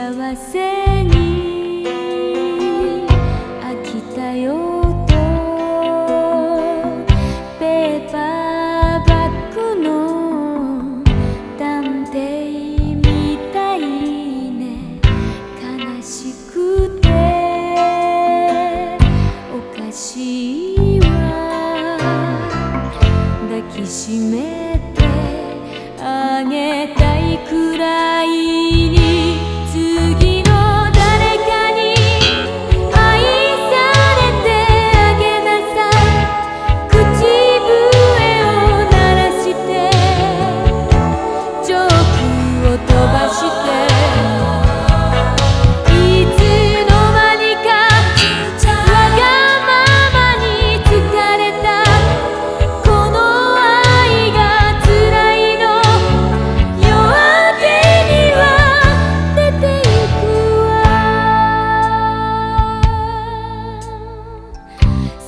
幸せに飽きたよとペーパーバッグの探偵みたいね。悲しくておかしいわ抱きしめてあげたいくらい。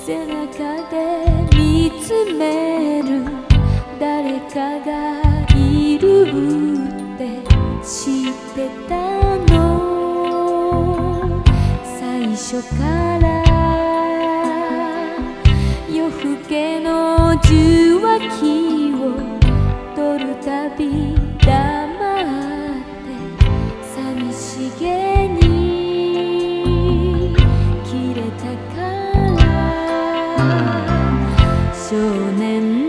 背中で見つめる誰かがいるって知ってたの？最初から。夜更けの受話器を取るたび Then.